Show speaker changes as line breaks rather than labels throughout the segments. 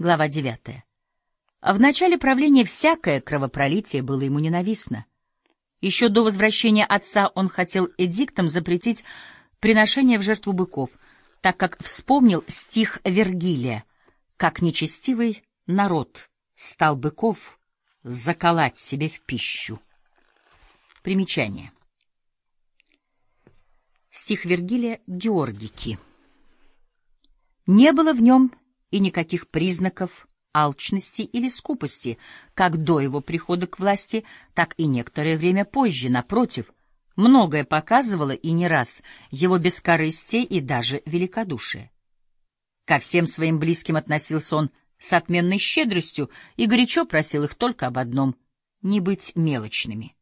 Глава 9. В начале правления всякое кровопролитие было ему ненавистно. Еще до возвращения отца он хотел эдиктом запретить приношение в жертву быков, так как вспомнил стих Вергилия «Как нечестивый народ стал быков заколоть себе в пищу». Примечание. Стих Вергилия Георгики. Не было в нем и никаких признаков алчности или скупости, как до его прихода к власти, так и некоторое время позже, напротив, многое показывало и не раз его бескорыстие и даже великодушие. Ко всем своим близким относился он с отменной щедростью и горячо просил их только об одном — не быть мелочными.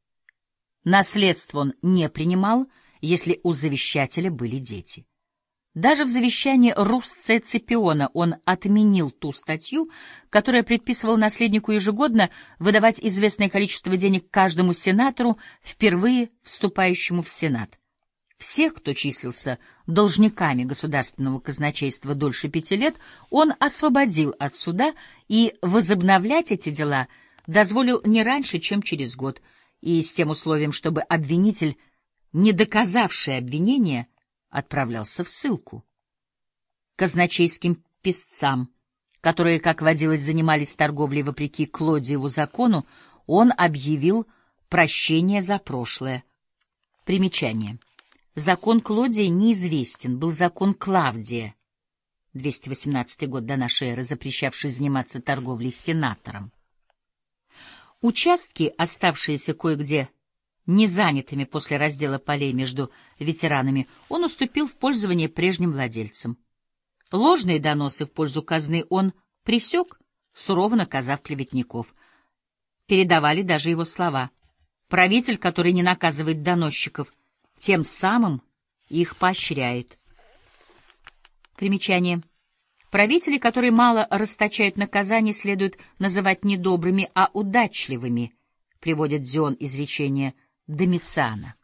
Наследство он не принимал, если у завещателя были дети. Даже в завещании Русция Цепиона он отменил ту статью, которая предписывала наследнику ежегодно выдавать известное количество денег каждому сенатору, впервые вступающему в Сенат. Всех, кто числился должниками государственного казначейства дольше пяти лет, он освободил от суда и возобновлять эти дела дозволил не раньше, чем через год, и с тем условием, чтобы обвинитель, не доказавший обвинение, отправлялся в ссылку. Казначейским песцам, которые, как водилось, занимались торговлей вопреки Клодиеву закону, он объявил прощение за прошлое. Примечание. Закон Клодия неизвестен, был закон Клавдия, 218 год до нашей эры, запрещавший заниматься торговлей сенатором. Участки, оставшиеся кое-где незанятыми после раздела полей между ветеранами, он уступил в пользование прежним владельцам. Ложные доносы в пользу казны он пресек, сурово наказав клеветников. Передавали даже его слова. Правитель, который не наказывает доносчиков, тем самым их поощряет. Примечание. Правители, которые мало расточают наказания, следует называть не добрыми, а удачливыми, приводит Дион изречение Домициана.